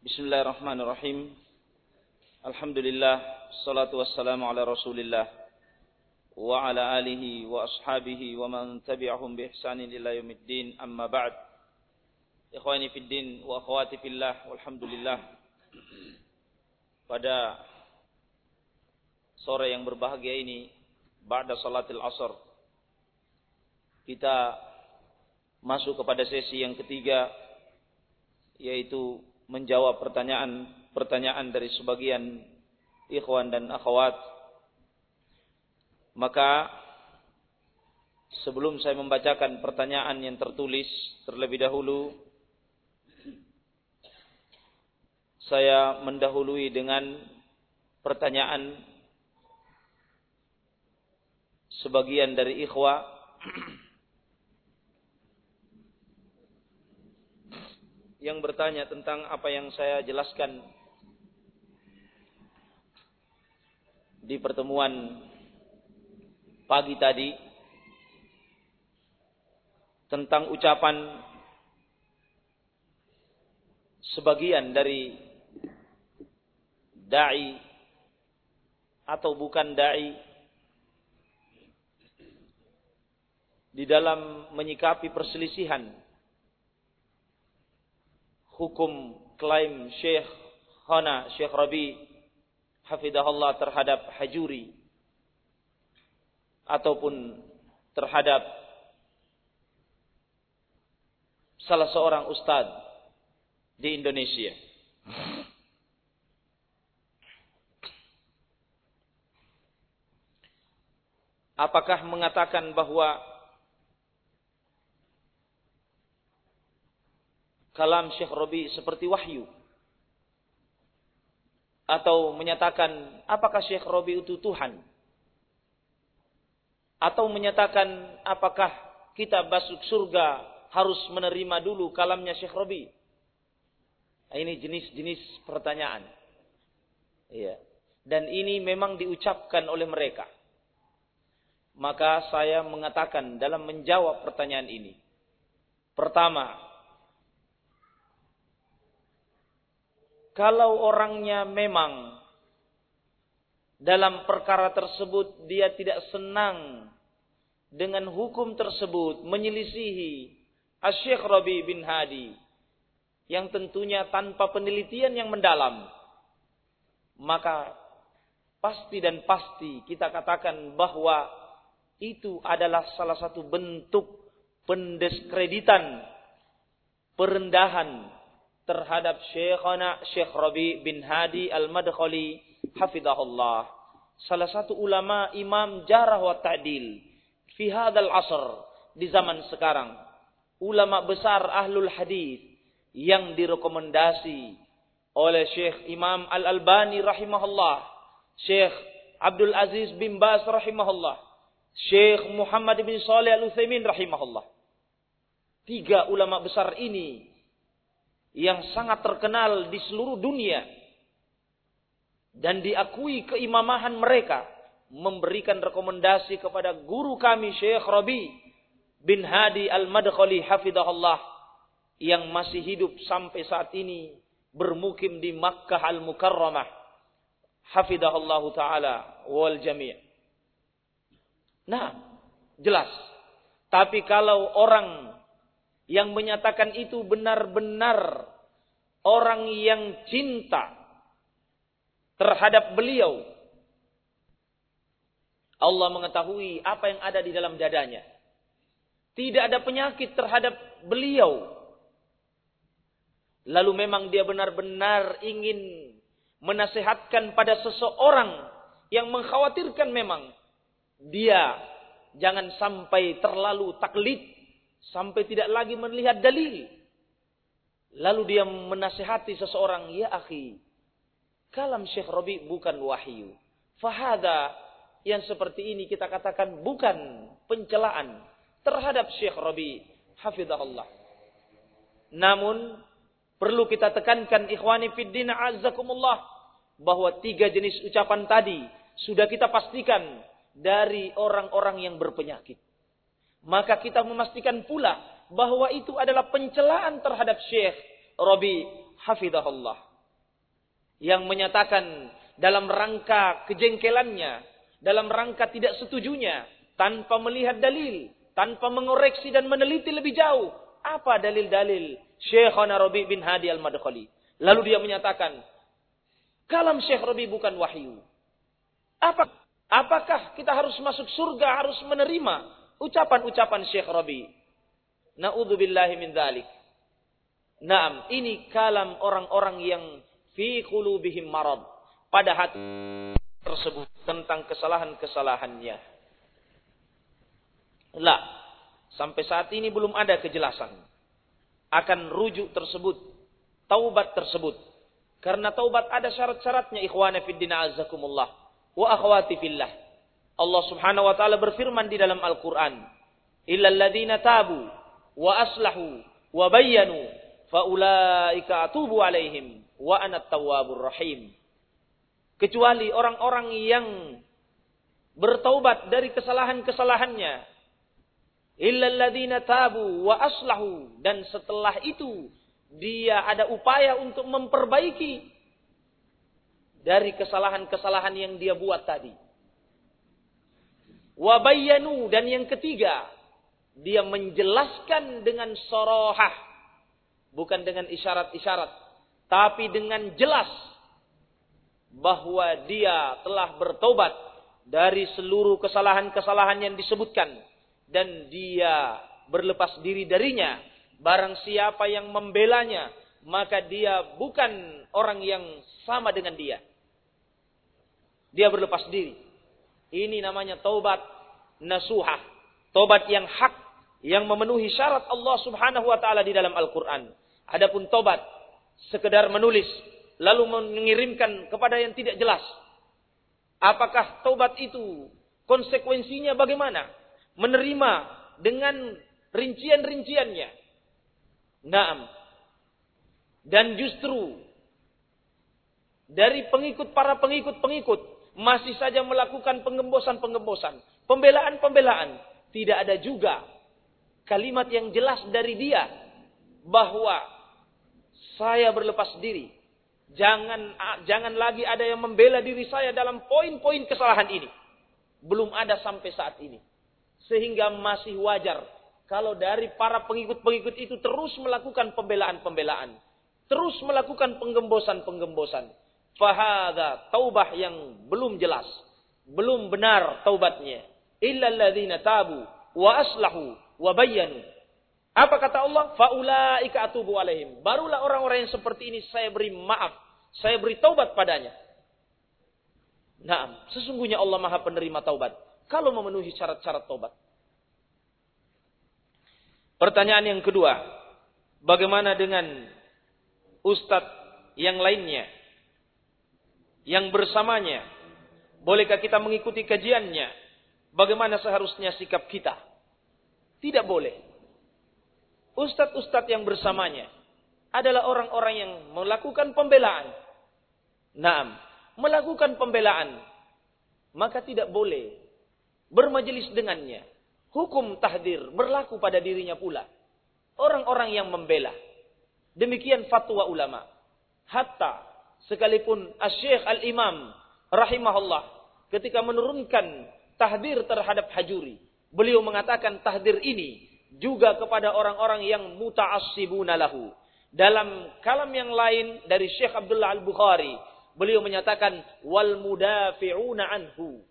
Bismillahirrahmanirrahim. Alhamdulillah, salatu wassalamu ala Rasulillah wa ala alihi wa ashabihi wa man tabi'ahum bi ihsanin ila yaumiddin. Amma ba'd. Ikhwani fid din wa akhwati fillah, walhamdulillah. Pada sore yang berbahagia ini, ba'da salatil asar, kita masuk kepada sesi yang ketiga yaitu menjawab pertanyaan-pertanyaan dari sebagian ikhwan dan akhwat. Maka sebelum saya membacakan pertanyaan yang tertulis terlebih dahulu saya mendahului dengan pertanyaan sebagian dari ikhwah yang bertanya tentang apa yang saya jelaskan di pertemuan pagi tadi tentang ucapan sebagian dari dai atau bukan dai di dalam menyikapi perselisihan hukum klaim Syekh Khana Syekh Rabi hafidahullah terhadap Hajuri ataupun terhadap salah seorang ustadz di Indonesia. Apakah mengatakan bahwa kalam Syekh Robi seperti wahyu. Atau menyatakan apakah Syekh Robi itu Tuhan. Atau menyatakan apakah kita masuk surga harus menerima dulu kalamnya Syekh Robi. Nah, ini jenis-jenis pertanyaan. Iya. Dan ini memang diucapkan oleh mereka. Maka saya mengatakan dalam menjawab pertanyaan ini. Pertama, Kalau orangnya memang dalam perkara tersebut dia tidak senang dengan hukum tersebut menyelisihi Asyik Rabi bin Hadi yang tentunya tanpa penelitian yang mendalam maka pasti dan pasti kita katakan bahwa itu adalah salah satu bentuk pendeskreditan perendahan terhadap Syekhana Syekh Rabi bin Hadi Al-Madkhali hafizahullah. Salah satu ulama imam jarah wa ta'dil fi hadzal asr di zaman sekarang. Ulama besar ahlul hadis yang direkomendasi oleh Syekh Imam Al-Albani rahimahullah, Syekh Abdul Aziz bin Bas rahimahullah, Syekh Muhammad bin Saleh Al-Utsaimin rahimahullah. Tiga ulama besar ini yang sangat terkenal di seluruh dunia dan diakui keimamahan mereka memberikan rekomendasi kepada guru kami Syekh Rabi bin Hadi Al-Madkhali hafidahullah yang masih hidup sampai saat ini bermukim di Makkah Al-Mukarramah hafidahullah taala wal jami'. Nah, jelas. Tapi kalau orang yang menyatakan itu benar-benar orang yang cinta terhadap beliau. Allah mengetahui apa yang ada di dalam dadanya. Tidak ada penyakit terhadap beliau. Lalu memang dia benar-benar ingin menasehatkan pada seseorang yang mengkhawatirkan memang dia jangan sampai terlalu taklid sampai tidak lagi melihat dalil. Lalu dia menasihati seseorang, ya akhi, kalam Syekh Rabi bukan wahyu. Fahada yang seperti ini kita katakan bukan pencelaan terhadap Syekh Rabi hafizahullah. Namun perlu kita tekankan ikhwani fiddin azzakumullah bahwa tiga jenis ucapan tadi sudah kita pastikan dari orang-orang yang berpenyakit. Maka kita memastikan pula bahwa itu adalah pencelaan terhadap Syekh Rabi Hafidahullah. yang menyatakan dalam rangka kejengkelannya, dalam rangka tidak setujunya, tanpa melihat dalil, tanpa mengoreksi dan meneliti lebih jauh. Apa dalil-dalil Syekhana Rabi bin Hadi al-Madkhali? Lalu dia menyatakan, kalam Syekh Rabi bukan wahyu. Apa, apakah kita harus masuk surga, harus menerima ucapan-ucapan Syekh Rabi? Na'udzubillahi min dzalik. Naam, ini kalam orang-orang yang fi qulubihim marad. Pada hati tersebut tentang kesalahan-kesalahannya. Lah, sampai saat ini belum ada kejelasan akan rujuk tersebut, taubat tersebut. Karena taubat ada syarat-syaratnya ikhwana fiddina azakumullah wa akhwati fillah. Allah Subhanahu wa taala berfirman di dalam Al-Qur'an, "Illal ladzina tabu wa aslahu wa bayyanu faulaika atubu alaihim wa ana tawwabur rahim." Kecuali orang-orang yang bertaubat dari kesalahan-kesalahannya. Illal ladzina tabu wa aslahu dan setelah itu dia ada upaya untuk memperbaiki dari kesalahan-kesalahan yang dia buat tadi. Wabayanu dan yang ketiga, dia menjelaskan dengan sorohah, bukan dengan isyarat-isyarat, tapi dengan jelas bahwa dia telah bertobat dari seluruh kesalahan-kesalahan yang disebutkan dan dia berlepas diri darinya Barang siapa yang membelanya, maka dia bukan orang yang sama dengan dia. Dia berlepas diri. Ini namanya taubat nasuhah. Taubat yang hak, yang memenuhi syarat Allah subhanahu wa ta'ala di dalam Al-Quran. Adapun taubat, sekedar menulis, lalu mengirimkan kepada yang tidak jelas. Apakah taubat itu konsekuensinya bagaimana? Menerima dengan rincian-rinciannya. Naam. Dan justru dari pengikut para pengikut-pengikut masih saja melakukan pengembosan-pengembosan, pembelaan-pembelaan. Tidak ada juga kalimat yang jelas dari dia bahwa saya berlepas diri. Jangan jangan lagi ada yang membela diri saya dalam poin-poin kesalahan ini. Belum ada sampai saat ini. Sehingga masih wajar kalau dari para pengikut-pengikut itu terus melakukan pembelaan-pembelaan, terus melakukan penggembosan-penggembosan, fahada taubah yang belum jelas, belum benar taubatnya. Illa alladzina tabu wa aslahu wa bayyanu. Apa kata Allah? Faulaika atubu alaihim. Barulah orang-orang yang seperti ini saya beri maaf, saya beri taubat padanya. Nah, sesungguhnya Allah Maha penerima taubat. Kalau memenuhi syarat-syarat taubat. Pertanyaan yang kedua, bagaimana dengan ustadz yang lainnya? Yang bersamanya, bolehkah kita mengikuti kajiannya? Bagaimana seharusnya sikap kita? Tidak boleh. Ustadz-ustadz yang bersamanya adalah orang-orang yang melakukan pembelaan. Naam, melakukan pembelaan. Maka tidak boleh bermajelis dengannya hukum tahdir berlaku pada dirinya pula. Orang-orang yang membela. Demikian fatwa ulama. Hatta sekalipun Asy-Syaikh Al-Imam rahimahullah ketika menurunkan tahdir terhadap hajuri, beliau mengatakan tahdir ini juga kepada orang-orang yang muta'assibuna lahu. Dalam kalam yang lain dari Syekh Abdullah Al-Bukhari, beliau menyatakan wal mudafi'una anhu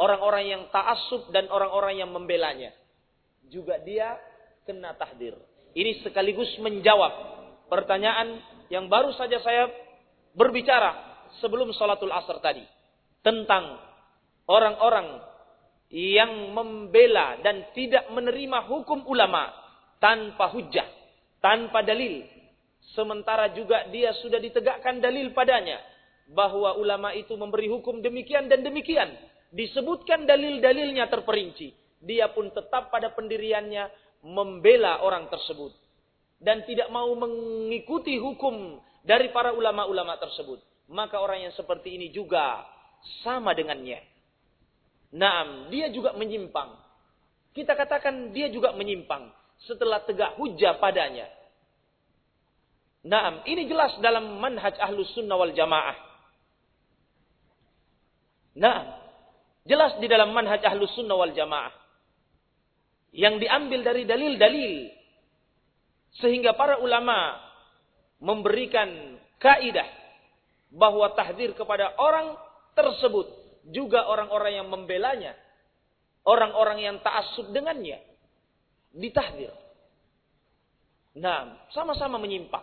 orang-orang yang ta'assub dan orang-orang yang membelanya. Juga dia kena tahdir. Ini sekaligus menjawab pertanyaan yang baru saja saya berbicara sebelum salatul asr tadi. Tentang orang-orang yang membela dan tidak menerima hukum ulama tanpa hujah, tanpa dalil. Sementara juga dia sudah ditegakkan dalil padanya bahwa ulama itu memberi hukum demikian dan demikian disebutkan dalil-dalilnya terperinci. Dia pun tetap pada pendiriannya membela orang tersebut. Dan tidak mau mengikuti hukum dari para ulama-ulama tersebut. Maka orang yang seperti ini juga sama dengannya. Naam, dia juga menyimpang. Kita katakan dia juga menyimpang setelah tegak hujah padanya. Naam, ini jelas dalam manhaj ahlus sunnah wal jamaah. Nah, jelas di dalam manhaj ahlus sunnah wal jamaah. Yang diambil dari dalil-dalil. Sehingga para ulama memberikan kaidah bahwa tahdir kepada orang tersebut juga orang-orang yang membelanya, orang-orang yang ta'assub dengannya ditahdir. Nah, sama-sama menyimpang.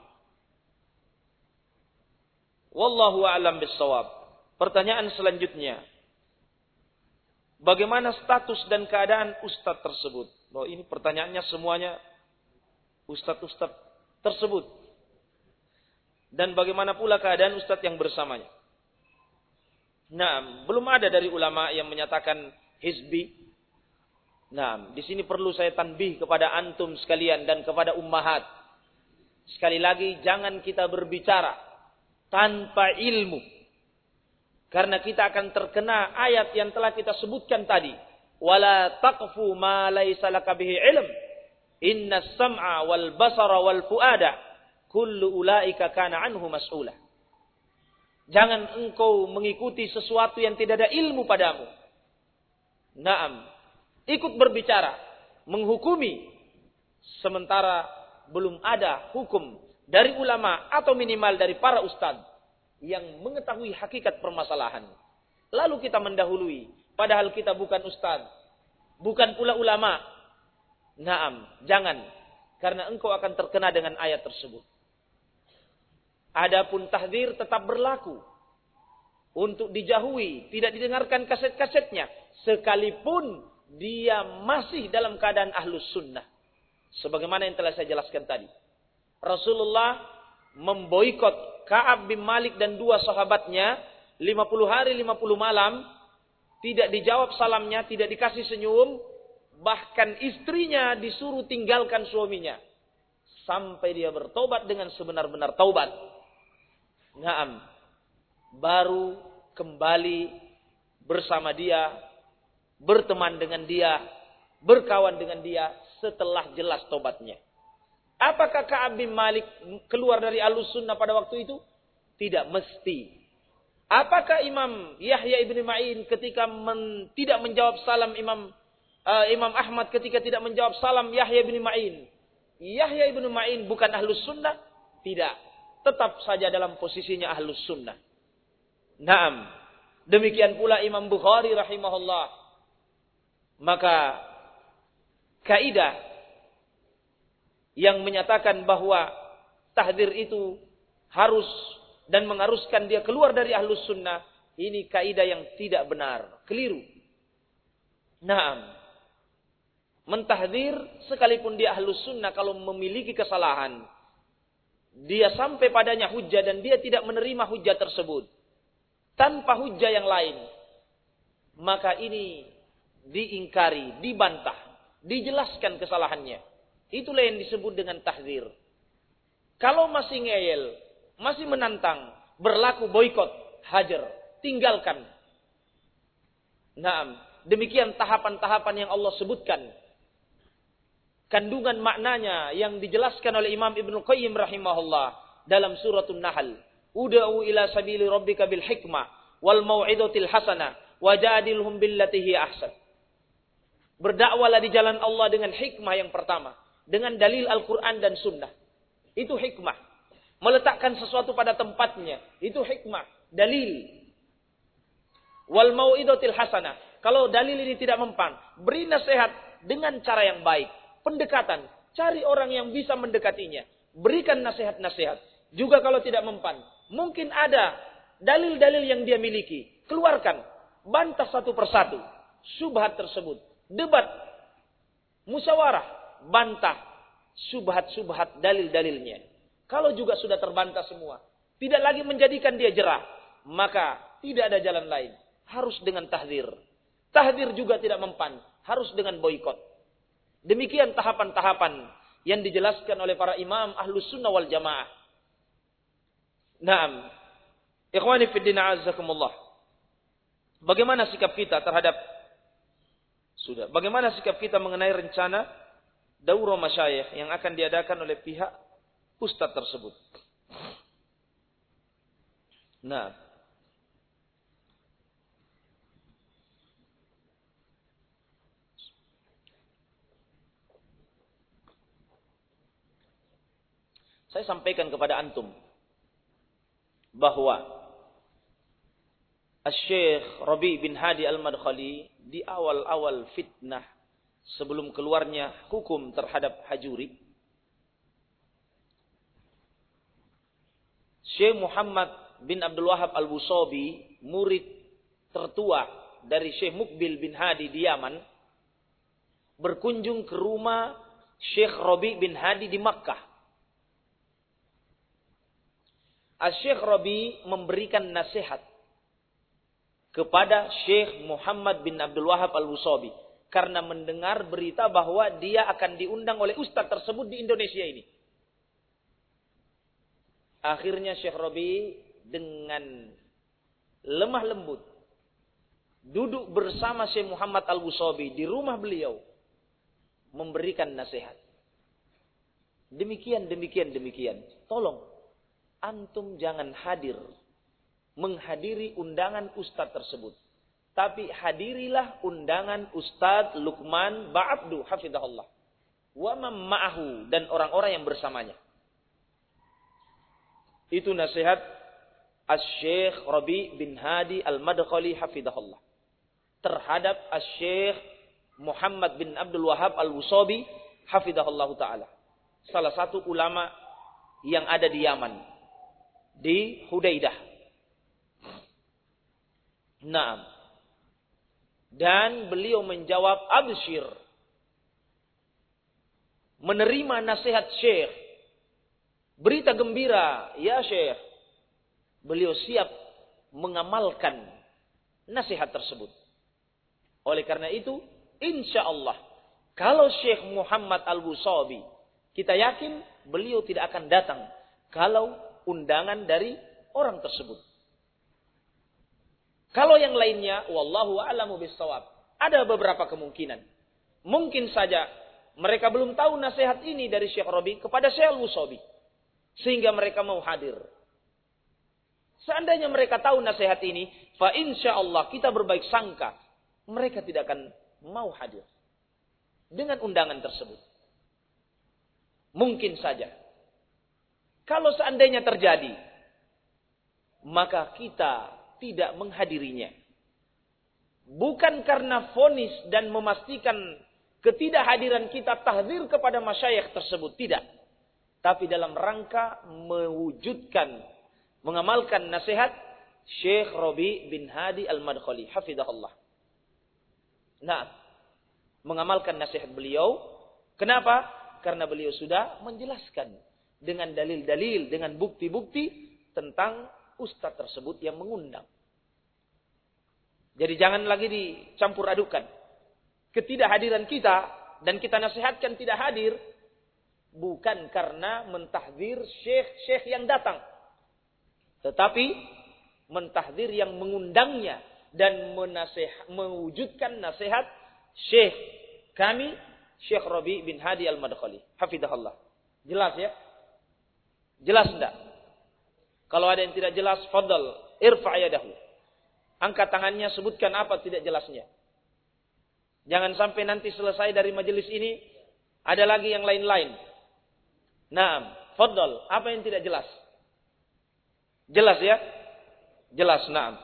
Wallahu a'lam bissawab. Pertanyaan selanjutnya. Bagaimana status dan keadaan ustadz tersebut? Oh, ini pertanyaannya semuanya ustadz-ustadz tersebut. Dan bagaimana pula keadaan ustadz yang bersamanya? Nah, belum ada dari ulama yang menyatakan hizbi. Nah, di sini perlu saya tanbih kepada antum sekalian dan kepada ummahat. Sekali lagi, jangan kita berbicara tanpa ilmu. Karena kita akan terkena ayat yang telah kita sebutkan tadi. Wala taqfu ma laysa bihi ilm. Inna sam'a wal basara wal fuada kullu ulaika kana anhu mas'ula. Jangan engkau mengikuti sesuatu yang tidak ada ilmu padamu. Naam. Ikut berbicara, menghukumi sementara belum ada hukum dari ulama atau minimal dari para ustadz yang mengetahui hakikat permasalahan. Lalu kita mendahului, padahal kita bukan ustadz, bukan pula ulama. Naam, jangan, karena engkau akan terkena dengan ayat tersebut. Adapun tahdir tetap berlaku untuk dijauhi, tidak didengarkan kaset-kasetnya, sekalipun dia masih dalam keadaan ahlus sunnah. Sebagaimana yang telah saya jelaskan tadi. Rasulullah memboikot Ka'ab bin Malik dan dua sahabatnya 50 hari 50 malam tidak dijawab salamnya, tidak dikasih senyum, bahkan istrinya disuruh tinggalkan suaminya sampai dia bertobat dengan sebenar-benar taubat. Naam. Baru kembali bersama dia, berteman dengan dia, berkawan dengan dia setelah jelas tobatnya. Apakah Ka'ab bin Malik keluar dari alus sunnah pada waktu itu? Tidak mesti. Apakah Imam Yahya ibn Ma'in ketika men, tidak menjawab salam Imam uh, Imam Ahmad ketika tidak menjawab salam Yahya ibn Ma'in? Yahya ibn Ma'in bukan ahlus sunnah? Tidak. Tetap saja dalam posisinya ahlus sunnah. Naam. Demikian pula Imam Bukhari rahimahullah. Maka kaidah yang menyatakan bahwa tahdir itu harus dan mengharuskan dia keluar dari ahlus sunnah, ini kaidah yang tidak benar, keliru. Naam. Mentahdir sekalipun dia ahlus sunnah kalau memiliki kesalahan, dia sampai padanya hujah dan dia tidak menerima hujah tersebut tanpa hujah yang lain, maka ini diingkari, dibantah, dijelaskan kesalahannya. Itulah yang disebut dengan tahzir. Kalau masih ngeyel, masih menantang, berlaku boykot, hajar, tinggalkan. Nah, demikian tahapan-tahapan yang Allah sebutkan. Kandungan maknanya yang dijelaskan oleh Imam Ibn Qayyim rahimahullah dalam suratul Nahl. Uda'u ila sabili rabbika bil hikmah wal mau'idatil hasanah wajadilhum billati ahsan. Berdakwalah di jalan Allah dengan hikmah yang pertama dengan dalil Al-Quran dan Sunnah. Itu hikmah. Meletakkan sesuatu pada tempatnya. Itu hikmah. Dalil. Wal mau'idotil hasanah. Kalau dalil ini tidak mempan. Beri nasihat dengan cara yang baik. Pendekatan. Cari orang yang bisa mendekatinya. Berikan nasihat-nasihat. Juga kalau tidak mempan. Mungkin ada dalil-dalil yang dia miliki. Keluarkan. Bantah satu persatu. Subhat tersebut. Debat. Musyawarah bantah subhat-subhat dalil-dalilnya. Kalau juga sudah terbantah semua, tidak lagi menjadikan dia jerah, maka tidak ada jalan lain. Harus dengan tahdir. Tahdir juga tidak mempan, harus dengan boykot. Demikian tahapan-tahapan yang dijelaskan oleh para imam ahlus sunnah wal jamaah. Naam. Ikhwani azakumullah. Bagaimana sikap kita terhadap sudah. Bagaimana sikap kita mengenai rencana daurah masyayikh yang akan diadakan oleh pihak ustaz tersebut? Nah, Saya sampaikan kepada antum bahwa Syekh Rabi bin Hadi Al-Madkhali di awal-awal fitnah sebelum keluarnya hukum terhadap hajuri Syekh Muhammad bin Abdul Wahab Al-Busobi murid tertua dari Syekh Mukbil bin Hadi di Yaman berkunjung ke rumah Syekh Rabi bin Hadi di Makkah Syekh Rabi memberikan nasihat kepada Syekh Muhammad bin Abdul Wahab Al-Wusabi karena mendengar berita bahwa dia akan diundang oleh ustadz tersebut di Indonesia ini. Akhirnya Syekh Rabi dengan lemah lembut duduk bersama Syekh Muhammad Al-Wusabi di rumah beliau memberikan nasihat. Demikian, demikian, demikian. Tolong antum jangan hadir menghadiri undangan ustadz tersebut. Tapi hadirilah undangan Ustadz Lukman Ba'abdu hafidahullah. Wa ma'ahu dan orang-orang yang bersamanya. Itu nasihat Asy-Syeikh Rabi bin Hadi Al-Madkhali hafidahullah. Terhadap Asy-Syeikh Muhammad bin Abdul Wahab Al-Wusabi hafidahullah taala. Salah satu ulama yang ada di Yaman di Hudaidah. Naam. Dan beliau menjawab abshir. Menerima nasihat Syekh. Berita gembira, ya Syekh. Beliau siap mengamalkan nasihat tersebut. Oleh karena itu, insya Allah, kalau Syekh Muhammad Al-Busabi, kita yakin beliau tidak akan datang kalau undangan dari orang tersebut. Kalau yang lainnya, wallahu a'lamu bissawab. Ada beberapa kemungkinan. Mungkin saja mereka belum tahu nasihat ini dari Syekh Robi kepada Syekh Al-Wusabi. Sehingga mereka mau hadir. Seandainya mereka tahu nasihat ini, fa insya Allah kita berbaik sangka, mereka tidak akan mau hadir dengan undangan tersebut. Mungkin saja kalau seandainya terjadi, maka kita tidak menghadirinya. Bukan karena fonis dan memastikan ketidakhadiran kita tahdir kepada masyayikh tersebut. Tidak. Tapi dalam rangka mewujudkan, mengamalkan nasihat Syekh Robi bin Hadi Al-Madkhali. Hafidahullah. Nah, mengamalkan nasihat beliau. Kenapa? Karena beliau sudah menjelaskan dengan dalil-dalil, dengan bukti-bukti tentang ustadz tersebut yang mengundang. Jadi jangan lagi dicampur adukan. Ketidakhadiran kita dan kita nasihatkan tidak hadir bukan karena mentahdir syekh-syekh yang datang. Tetapi mentahdir yang mengundangnya dan menasih, mewujudkan nasihat syekh kami Syekh Rabi bin Hadi Al-Madkhali. Hafidahullah. Jelas ya? Jelas enggak? Kalau ada yang tidak jelas, fadal, irfa yadahu. Angkat tangannya, sebutkan apa tidak jelasnya. Jangan sampai nanti selesai dari majelis ini, ada lagi yang lain-lain. Nah, fadal, apa yang tidak jelas? Jelas ya? Jelas, naam.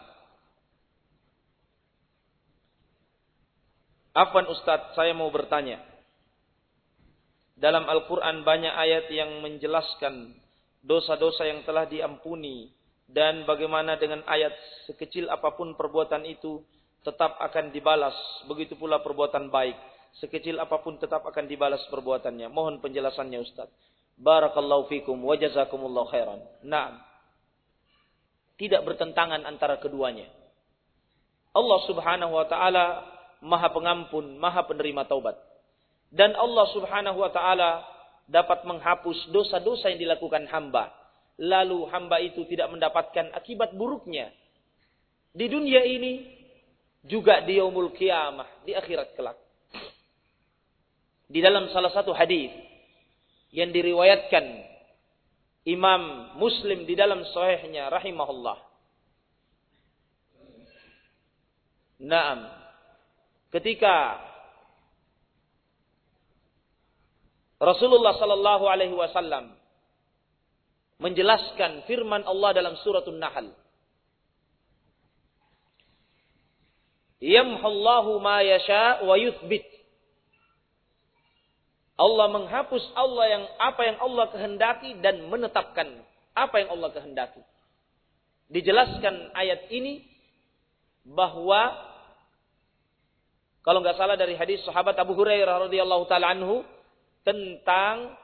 Afwan Ustadz, saya mau bertanya. Dalam Al-Quran banyak ayat yang menjelaskan dosa-dosa yang telah diampuni dan bagaimana dengan ayat sekecil apa pun perbuatan itu tetap akan dibalas. Begitu pula perbuatan baik. Sekecil apa pun tetap akan dibalas perbuatannya. Mohon penjelasannya Ustaz. Barakallahu fikum wa jazakumullahu khairan. Nah tidak bertentangan antara keduanya. Allah Subhanahu wa taala Maha Pengampun Maha Penerima Taubat. Dan Allah Subhanahu wa taala dapat menghapus dosa-dosa yang dilakukan hamba. Lalu hamba itu tidak mendapatkan akibat buruknya. Di dunia ini juga di yaumul kiamah, di akhirat kelak. Di dalam salah satu hadis yang diriwayatkan Imam Muslim di dalam sahihnya rahimahullah. Naam. Ketika Rasulullah sallallahu alaihi wasallam menjelaskan firman Allah dalam suratul Nahl. Yamhullahu ma yasha wa yuthbit. Allah menghapus Allah yang apa yang Allah kehendaki dan menetapkan apa yang Allah kehendaki. Dijelaskan ayat ini bahwa kalau nggak salah dari hadis sahabat Abu Hurairah radhiyallahu taala anhu tentang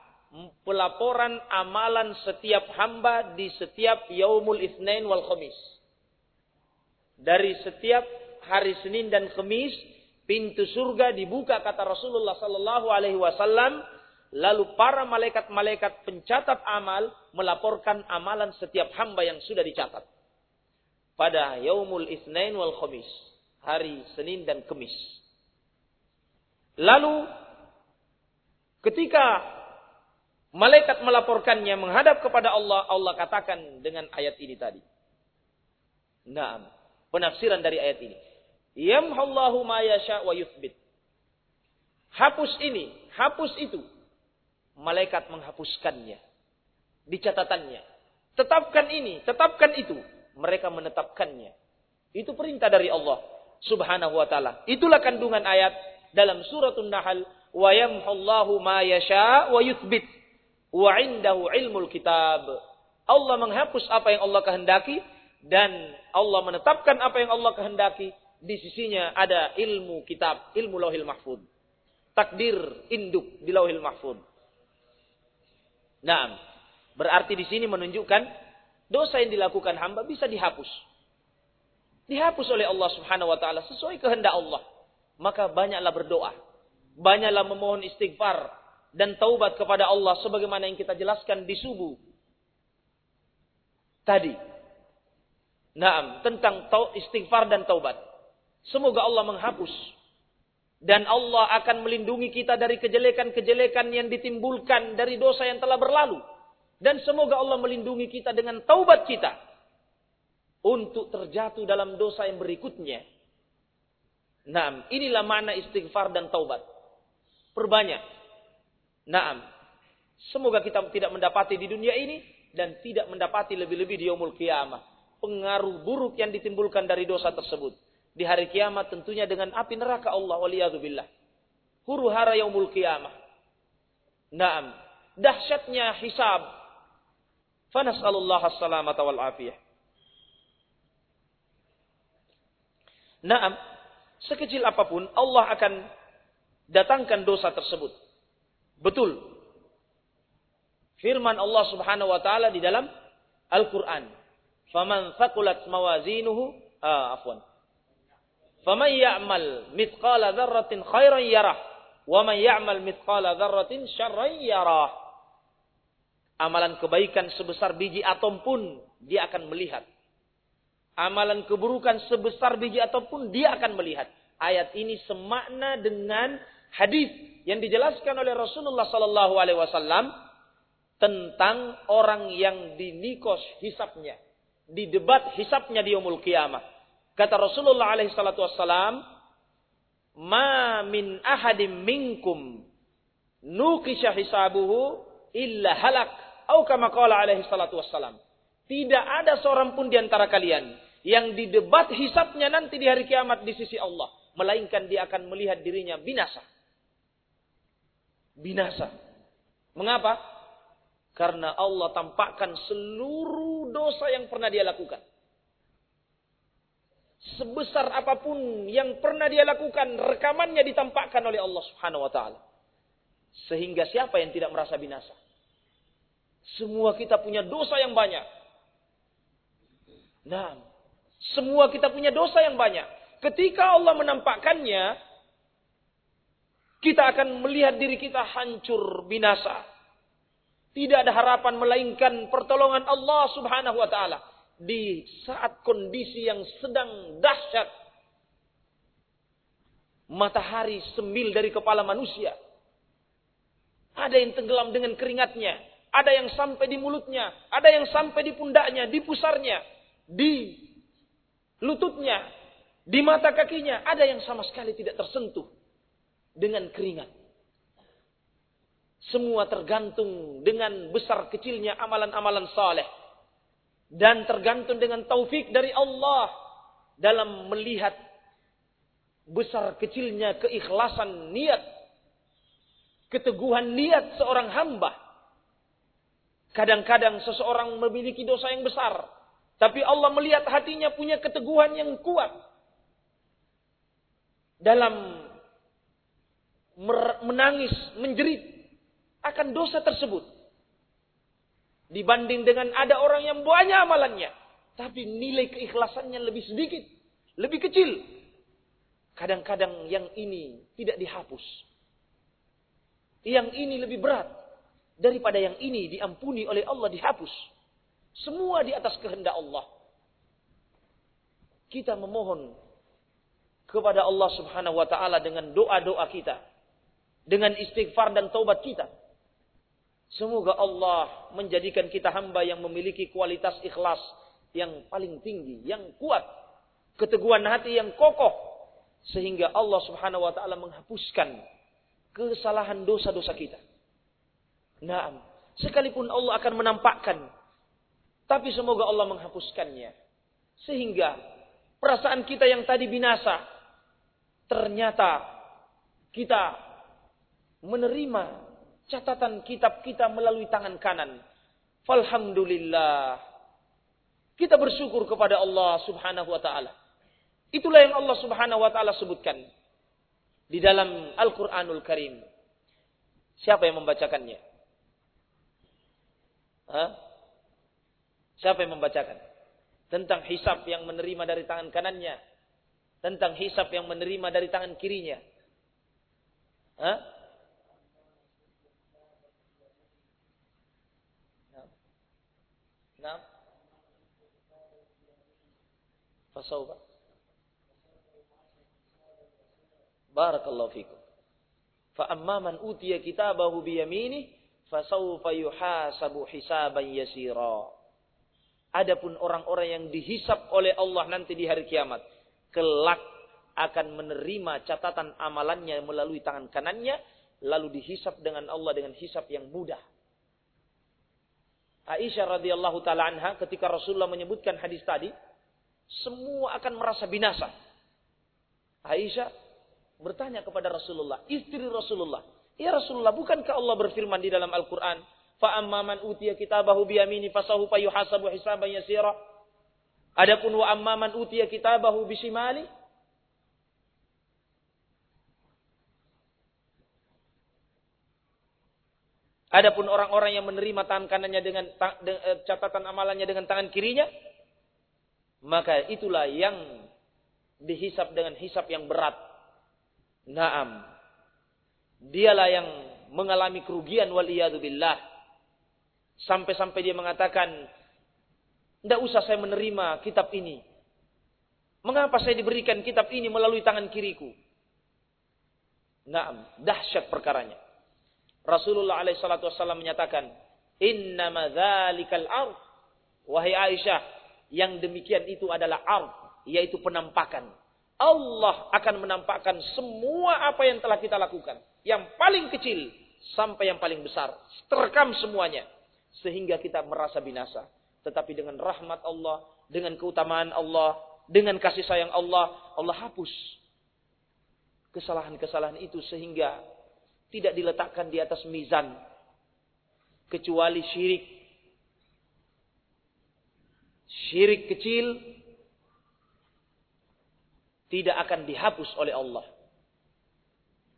pelaporan amalan setiap hamba di setiap yaumul itsnain wal khamis. Dari setiap hari Senin dan Kamis pintu surga dibuka kata Rasulullah sallallahu alaihi wasallam. Lalu para malaikat-malaikat pencatat amal melaporkan amalan setiap hamba yang sudah dicatat. Pada yaumul itsnain wal khamis hari Senin dan Kamis lalu ketika malaikat melaporkannya menghadap kepada Allah Allah katakan dengan ayat ini tadi Nah, penafsiran dari ayat ini. Yamhallahu ma yasha wa yuthbit. Hapus ini, hapus itu. Malaikat menghapuskannya. Di catatannya. Tetapkan ini, tetapkan itu. Mereka menetapkannya. Itu perintah dari Allah subhanahu wa ta'ala. Itulah kandungan ayat dalam suratul Nahl. Wa yamhallahu ma yasha wa yuthbit. Wa indahu ilmul kitab. Allah menghapus apa yang Allah kehendaki. Dan Allah menetapkan apa yang Allah kehendaki di sisinya ada ilmu kitab, ilmu lauhil mahfud. Takdir induk di lauhil mahfud. Nah, berarti di sini menunjukkan dosa yang dilakukan hamba bisa dihapus. Dihapus oleh Allah subhanahu wa ta'ala sesuai kehendak Allah. Maka banyaklah berdoa. Banyaklah memohon istighfar dan taubat kepada Allah sebagaimana yang kita jelaskan di subuh. Tadi. Naam, tentang istighfar dan taubat. Semoga Allah menghapus. Dan Allah akan melindungi kita dari kejelekan-kejelekan yang ditimbulkan dari dosa yang telah berlalu. Dan semoga Allah melindungi kita dengan taubat kita. Untuk terjatuh dalam dosa yang berikutnya. Naam, inilah makna istighfar dan taubat. Perbanyak. Naam. Semoga kita tidak mendapati di dunia ini dan tidak mendapati lebih-lebih di yaumul kiamah pengaruh buruk yang ditimbulkan dari dosa tersebut di hari kiamat tentunya dengan api neraka Allah waliyadzubillah. Huru hara yaumul kiamah. Naam. Dahsyatnya hisab. Fanas'alullah as-salamata wal afiyah. Naam. Sekecil apa pun Allah akan datangkan dosa tersebut. Betul. Firman Allah Subhanahu wa taala di dalam Al-Qur'an. Faman thaqulat mawazinuhu, ah, afwan. Faman ya'mal mithqala dzarratin khairan yarah wa man ya'mal mithqala dzarratin syarran yarah. Amalan kebaikan sebesar biji atom pun dia akan melihat. Amalan keburukan sebesar biji atom pun dia akan melihat. Ayat ini semakna dengan hadis yang dijelaskan oleh Rasulullah sallallahu alaihi wasallam tentang orang yang dinikos hisapnya, didebat hisapnya di yaumul kiamah. Kata Rasulullah alaihi wassalam, "Ma min ahadim minkum nukisha hisabuhu illa halak." Kama alaihi salatu. Tidak ada seorang pun di antara kalian yang didebat hisapnya nanti di hari kiamat di sisi Allah. Melainkan dia akan melihat dirinya binasa. Binasa. Mengapa? Karena Allah tampakkan seluruh dosa yang pernah dia lakukan sebesar apa pun yang pernah dia lakukan, rekamannya ditampakkan oleh Allah Subhanahu wa taala. Sehingga siapa yang tidak merasa binasa? Semua kita punya dosa yang banyak. Nah, semua kita punya dosa yang banyak. Ketika Allah menampakkannya, kita akan melihat diri kita hancur, binasa. Tidak ada harapan melainkan pertolongan Allah Subhanahu wa taala di saat kondisi yang sedang dahsyat. Matahari sembil dari kepala manusia. Ada yang tenggelam dengan keringatnya. Ada yang sampai di mulutnya. Ada yang sampai di pundaknya, di pusarnya, di lututnya. Di mata kakinya ada yang sama sekali tidak tersentuh dengan keringat. Semua tergantung dengan besar kecilnya amalan-amalan saleh. Dan tergantung dengan taufik dari Allah dalam melihat besar kecilnya keikhlasan niat keteguhan niat seorang hamba. Kadang-kadang seseorang memiliki dosa yang besar tapi Allah melihat hatinya punya keteguhan yang kuat. Dalam menangis, menjerit akan dosa tersebut. Dibanding dengan ada orang yang banyak amalannya. Tapi nilai keikhlasannya lebih sedikit. Lebih kecil. Kadang-kadang yang ini tidak dihapus. Yang ini lebih berat. Daripada yang ini diampuni oleh Allah dihapus. Semua di atas kehendak Allah. Kita memohon kepada Allah Subhanahu wa taala dengan doa-doa kita, dengan istighfar dan taubat kita. Semoga Allah menjadikan kita hamba yang memiliki kualitas ikhlas yang paling tinggi, yang kuat, keteguhan hati yang kokoh sehingga Allah Subhanahu wa taala menghapuskan kesalahan dosa-dosa kita. Naam, sekalipun Allah akan menampakkan tapi semoga Allah menghapuskannya sehingga perasaan kita yang tadi binasa ternyata kita menerima catatan kitab kita melalui tangan kanan. Alhamdulillah. Kita bersyukur kepada Allah Subhanahu wa taala. Itulah yang Allah Subhanahu wa taala sebutkan di dalam Al-Qur'anul Karim. Siapa yang membacakannya? Hah? Siapa yang membacakan? Tentang hisab yang menerima dari tangan kanannya tentang hisap yang menerima dari tangan kirinya. Hah? Nah. Fasaufa. Barakallahu fikum. Fa amma man utiya kitabahu bi yaminih yuhasabu hisaban yasira. Adapun orang-orang yang dihisap oleh Allah nanti di hari kiamat kelak akan menerima catatan amalannya melalui tangan kanannya lalu dihisap dengan Allah dengan hisap yang mudah. Aisyah radhiyallahu taala anha ketika Rasulullah menyebutkan hadis tadi, semua akan merasa binasa. Aisyah bertanya kepada Rasulullah, istri Rasulullah, "Ya Rasulullah, bukankah Allah berfirman di dalam Al-Qur'an, fa amman utiya kitabahu bi yamini fasahu yuhasabu hisaban yasira?" Adapun wa amman utiya kitabahu bisimali Adapun orang-orang yang menerima tangan kanannya dengan eh, catatan amalannya dengan tangan kirinya, maka itulah yang dihisap dengan hisap yang berat. Naam. Dialah yang mengalami kerugian wal billah. Sampai-sampai dia mengatakan, tidak usah saya menerima kitab ini. Mengapa saya diberikan kitab ini melalui tangan kiriku? Naam, dahsyat perkaranya. Rasulullah alaihissalatu wassalam menyatakan, Innama dhalikal ard. Wahai Aisyah, yang demikian itu adalah ard, yaitu penampakan. Allah akan menampakkan semua apa yang telah kita lakukan. Yang paling kecil sampai yang paling besar. Terekam semuanya. Sehingga kita merasa binasa. Tetapi dengan rahmat Allah, dengan keutamaan Allah, dengan kasih sayang Allah, Allah hapus kesalahan-kesalahan itu sehingga tidak diletakkan di atas mizan kecuali syirik syirik kecil tidak akan dihapus oleh Allah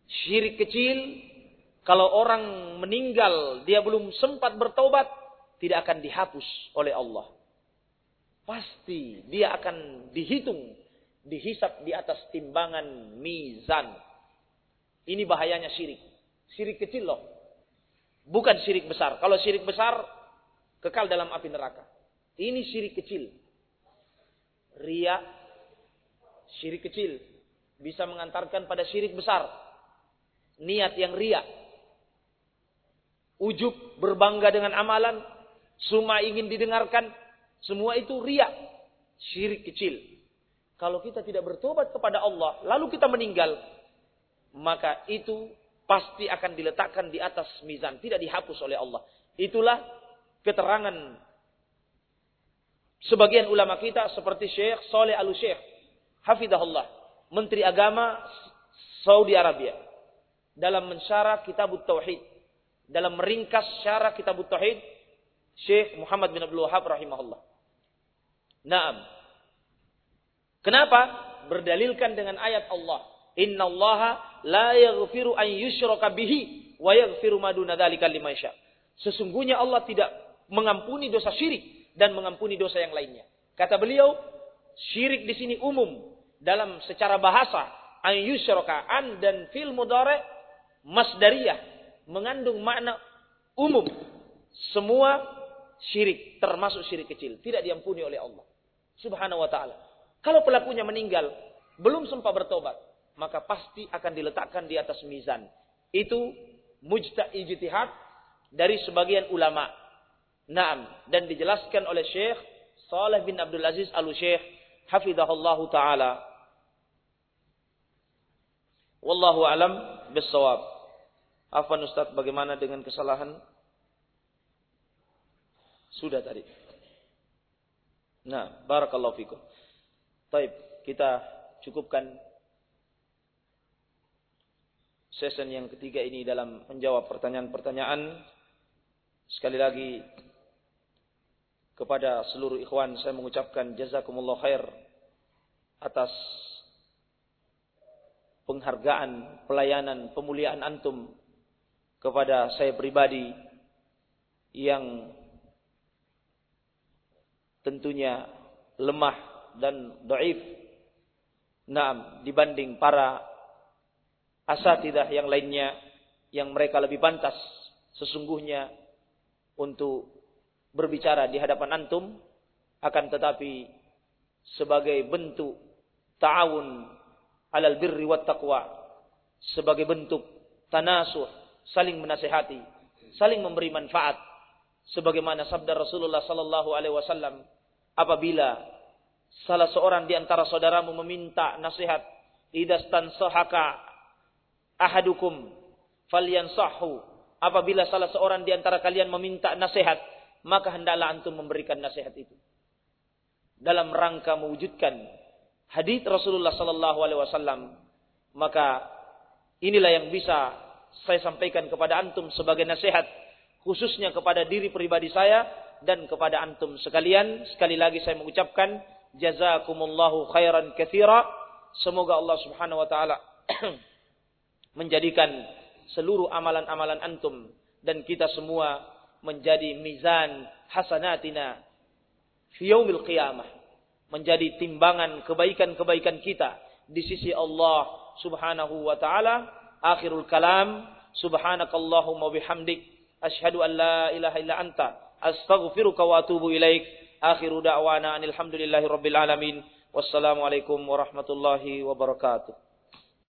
syirik kecil kalau orang meninggal dia belum sempat bertobat tidak akan dihapus oleh Allah. Pasti dia akan dihitung, dihisap di atas timbangan mizan. Ini bahayanya syirik. Syirik kecil loh. Bukan syirik besar. Kalau syirik besar, kekal dalam api neraka. Ini syirik kecil. Ria, syirik kecil. Bisa mengantarkan pada syirik besar. Niat yang ria. Ujub, berbangga dengan amalan, Suma ingin didengarkan. Semua itu riak. Syirik kecil. Kalau kita tidak bertobat kepada Allah, lalu kita meninggal, maka itu pasti akan diletakkan di atas mizan, tidak dihapus oleh Allah. Itulah keterangan sebagian ulama kita seperti Syekh Saleh Al-Syekh, hafidahullah, Menteri Agama Saudi Arabia dalam mensyarah kitab Tauhid, dalam meringkas syarah kitab Tauhid Syekh Muhammad bin Abdul Wahab rahimahullah. Naam. Kenapa? Berdalilkan dengan ayat Allah. Inna Allah la yaghfiru an yushraka bihi wa yaghfiru ma duna dzalika liman Sesungguhnya Allah tidak mengampuni dosa syirik dan mengampuni dosa yang lainnya. Kata beliau, syirik di sini umum dalam secara bahasa an yushraka an dan fil mudhari masdariyah mengandung makna umum. Semua syirik termasuk syirik kecil tidak diampuni oleh Allah Subhanahu wa taala. Kalau pelakunya meninggal, belum sempat bertobat, maka pasti akan diletakkan di atas mizan. Itu mujta ijtihad dari sebagian ulama. Naam, dan dijelaskan oleh Syekh Saleh bin Abdul Aziz Al-Syekh hafizahullahu taala. Wallahu alam bissawab. Afan Ustaz bagaimana dengan kesalahan? Sudah tadi. Nah, barakallahu fikum. Baik, kita cukupkan sesi yang ketiga ini dalam menjawab pertanyaan-pertanyaan. Sekali lagi kepada seluruh ikhwan saya mengucapkan jazakumullah khair atas penghargaan, pelayanan, pemuliaan antum kepada saya pribadi yang tentunya lemah dan doif. Naam, dibanding para asatidah yang lainnya yang mereka lebih pantas sesungguhnya untuk berbicara di hadapan antum akan tetapi sebagai bentuk ta'awun alal birri wat taqwa sebagai bentuk tanasuh saling menasihati saling memberi manfaat sebagaimana sabda Rasulullah sallallahu alaihi wasallam apabila salah seorang di antara saudaramu meminta nasihat idastan sahaka ahadukum falyansahu apabila salah seorang di antara kalian meminta nasihat maka hendaklah antum memberikan nasihat itu dalam rangka mewujudkan hadis Rasulullah sallallahu alaihi wasallam maka inilah yang bisa saya sampaikan kepada antum sebagai nasihat khususnya kepada diri pribadi saya dan kepada antum sekalian. Sekali lagi saya mengucapkan jazakumullahu khairan katsira. Semoga Allah Subhanahu wa taala menjadikan seluruh amalan-amalan antum dan kita semua menjadi mizan hasanatina fi yaumil qiyamah. Menjadi timbangan kebaikan-kebaikan kita di sisi Allah Subhanahu wa taala. Akhirul kalam. Subhanakallahumma bihamdik Ashhadu an la ilaha illa anta astaghfiruka wa atubu ilaik. Akhiru da'wana alhamdulillahi rabbil alamin. Wassalamualaikum warahmatullahi wabarakatuh.